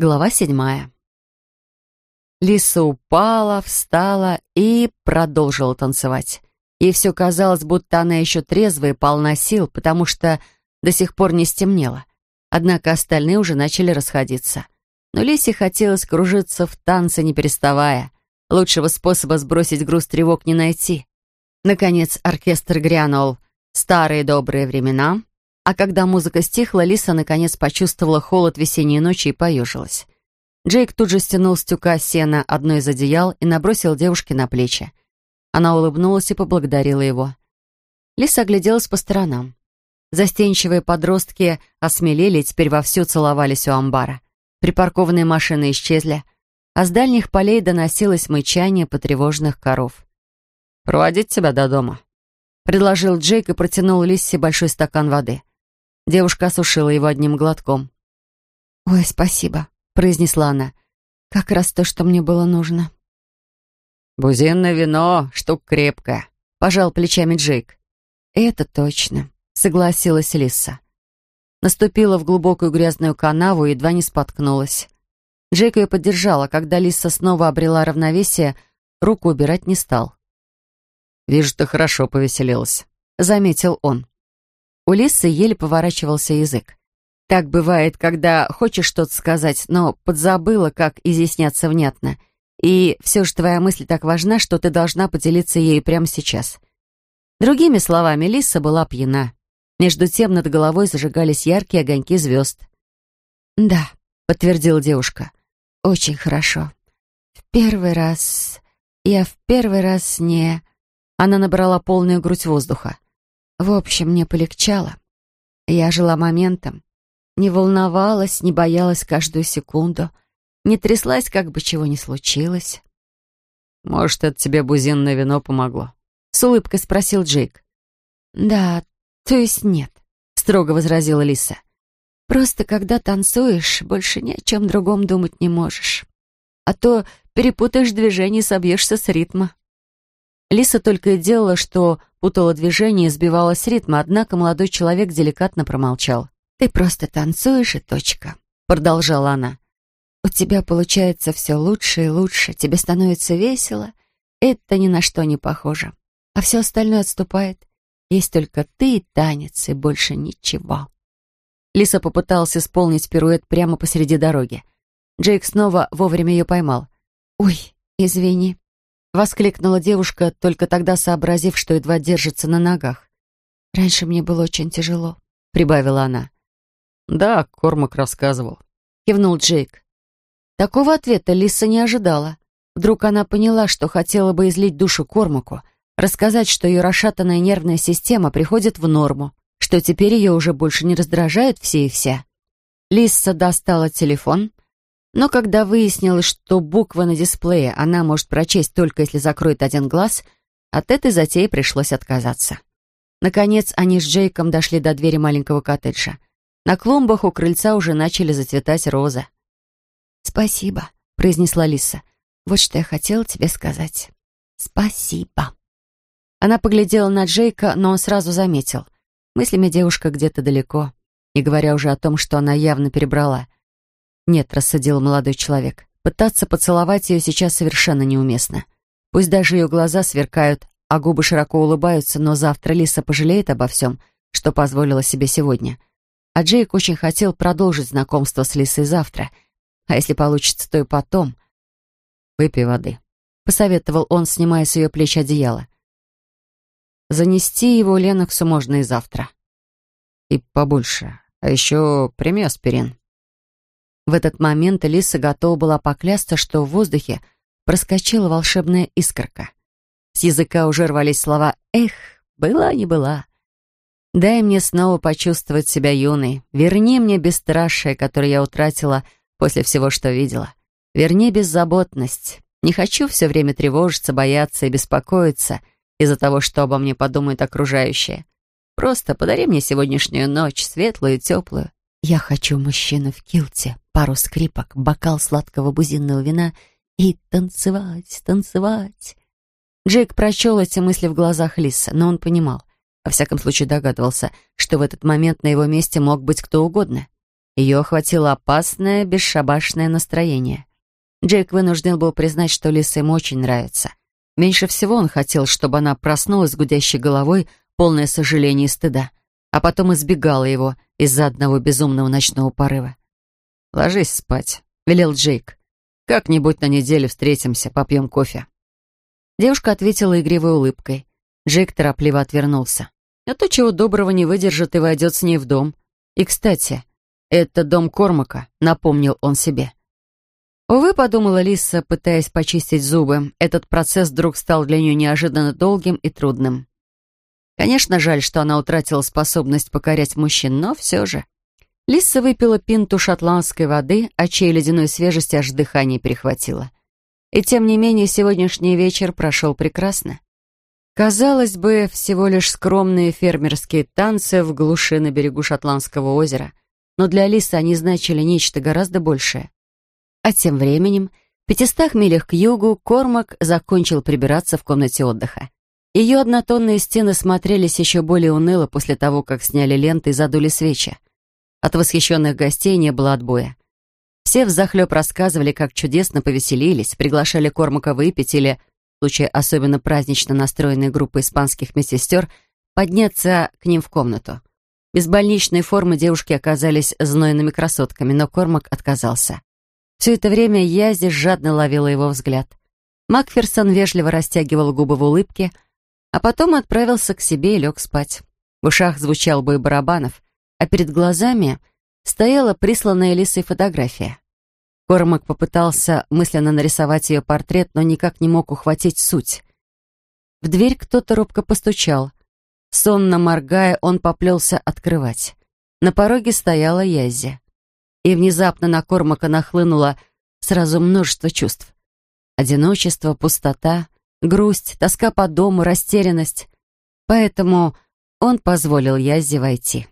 Глава седьмая. Лиса упала, встала и продолжила танцевать. Ей все казалось, будто она еще трезвая и полна сил, потому что до сих пор не стемнело. Однако остальные уже начали расходиться. Но Лисе хотелось кружиться в танце, не переставая. Лучшего способа сбросить груз тревог не найти. Наконец оркестр грянул «Старые добрые времена», а когда музыка стихла, Лиса наконец почувствовала холод весенней ночи и поежилась. Джейк тут же стянул с тюка сена одно из одеял и набросил девушке на плечи. Она улыбнулась и поблагодарила его. Лиса огляделась по сторонам. Застенчивые подростки осмелели и теперь вовсю целовались у амбара. Припаркованные машины исчезли, а с дальних полей доносилось мычание потревоженных коров. «Проводить тебя до дома», — предложил Джейк и протянул Лиссе большой стакан воды. Девушка осушила его одним глотком. «Ой, спасибо», — произнесла она. «Как раз то, что мне было нужно». «Бузинное вино — штука крепкая», — пожал плечами Джейк. «Это точно», — согласилась Лиса. Наступила в глубокую грязную канаву и едва не споткнулась. Джейк ее поддержала. Когда Лиса снова обрела равновесие, руку убирать не стал. «Вижу, ты хорошо повеселилась», — заметил он. У Лисы еле поворачивался язык. Так бывает, когда хочешь что-то сказать, но подзабыла, как изъясняться внятно. И все же твоя мысль так важна, что ты должна поделиться ею прямо сейчас. Другими словами, Лиса была пьяна. Между тем над головой зажигались яркие огоньки звезд. «Да», — подтвердила девушка. «Очень хорошо. В первый раз... Я в первый раз не...» Она набрала полную грудь воздуха. В общем, мне полегчало. Я жила моментом. Не волновалась, не боялась каждую секунду. Не тряслась, как бы чего ни случилось. «Может, это тебе бузинное вино помогло?» С улыбкой спросил Джейк. «Да, то есть нет», — строго возразила Лиса. «Просто когда танцуешь, больше ни о чем другом думать не можешь. А то перепутаешь движение и собьешься с ритма». Лиса только и делала, что путала движение и сбивалась ритма, однако молодой человек деликатно промолчал. «Ты просто танцуешь и точка», — продолжала она. «У тебя получается все лучше и лучше, тебе становится весело. Это ни на что не похоже. А все остальное отступает. Есть только ты и танец, и больше ничего». Лиса попыталась исполнить пируэт прямо посреди дороги. Джейк снова вовремя ее поймал. «Ой, извини», Воскликнула девушка, только тогда сообразив, что едва держится на ногах. «Раньше мне было очень тяжело», — прибавила она. «Да, Кормак рассказывал», — кивнул Джейк. Такого ответа Лиса не ожидала. Вдруг она поняла, что хотела бы излить душу Кормаку, рассказать, что ее расшатанная нервная система приходит в норму, что теперь ее уже больше не раздражают все и вся. Лиса достала телефон, но когда выяснилось, что буквы на дисплее она может прочесть только если закроет один глаз, от этой затеи пришлось отказаться. Наконец, они с Джейком дошли до двери маленького коттеджа. На клумбах у крыльца уже начали зацветать розы. «Спасибо», — произнесла Лиса. «Вот что я хотела тебе сказать. Спасибо». Она поглядела на Джейка, но он сразу заметил. Мыслями девушка где-то далеко, не говоря уже о том, что она явно перебрала — «Нет», — рассудил молодой человек, — «пытаться поцеловать ее сейчас совершенно неуместно. Пусть даже ее глаза сверкают, а губы широко улыбаются, но завтра Лиса пожалеет обо всем, что позволила себе сегодня. А Джейк очень хотел продолжить знакомство с Лисой завтра. А если получится, то и потом. «Выпей воды», — посоветовал он, снимая с ее плеч одеяло. «Занести его Леноксу можно и завтра. И побольше. А еще прими аспирин». В этот момент Лиса готова была поклясться, что в воздухе проскочила волшебная искорка. С языка уже рвались слова «Эх, была не была». «Дай мне снова почувствовать себя юной. Верни мне бесстрашие, которое я утратила после всего, что видела. Верни беззаботность. Не хочу все время тревожиться, бояться и беспокоиться из-за того, что обо мне подумают окружающие. Просто подари мне сегодняшнюю ночь, светлую и теплую. Я хочу мужчину в килте, пару скрипок, бокал сладкого бузинного вина и танцевать, танцевать. Джейк прочел эти мысли в глазах Лиса, но он понимал, во всяком случае догадывался, что в этот момент на его месте мог быть кто угодно. Ее охватило опасное, бесшабашное настроение. Джейк вынужден был признать, что Лиса ему очень нравится. Меньше всего он хотел, чтобы она проснулась с гудящей головой, полное сожаления и стыда, а потом избегала его из-за одного безумного ночного порыва. «Ложись спать», — велел Джейк. «Как-нибудь на неделе встретимся, попьем кофе». Девушка ответила игривой улыбкой. Джейк торопливо отвернулся. А то, чего доброго не выдержит и войдет с ней в дом. И, кстати, это дом Кормака, напомнил он себе. Увы, подумала Лиса, пытаясь почистить зубы, этот процесс вдруг стал для нее неожиданно долгим и трудным. Конечно, жаль, что она утратила способность покорять мужчин, но все же. Лиса выпила пинту шотландской воды, а чей ледяной свежести аж дыхание перехватило. И тем не менее, сегодняшний вечер прошел прекрасно. Казалось бы, всего лишь скромные фермерские танцы в глуши на берегу Шотландского озера, но для Лисы они значили нечто гораздо большее. А тем временем, в пятистах милях к югу, Кормак закончил прибираться в комнате отдыха. Ее однотонные стены смотрелись еще более уныло после того, как сняли ленты и задули свечи. От восхищенных гостей не было отбоя. Все взахлеб рассказывали, как чудесно повеселились, приглашали Кормака выпить или, в случае особенно празднично настроенной группы испанских медсестер, подняться к ним в комнату. Без больничной формы девушки оказались знойными красотками, но Кормак отказался. Все это время Язи жадно ловила его взгляд. Макферсон вежливо растягивал губы в улыбке, а потом отправился к себе и лег спать. В ушах звучал бой барабанов, а перед глазами стояла присланная Лисой фотография. Кормак попытался мысленно нарисовать ее портрет, но никак не мог ухватить суть. В дверь кто-то робко постучал. Сонно моргая, он поплелся открывать. На пороге стояла Язи и внезапно на Кормака нахлынуло сразу множество чувств. Одиночество, пустота, грусть, тоска по дому, растерянность. Поэтому он позволил Язе войти.